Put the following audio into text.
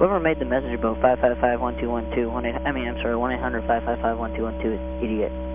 Whoever made the message about 555-1212, I mean, I'm sorry, 1-800-555-1212 is idiot.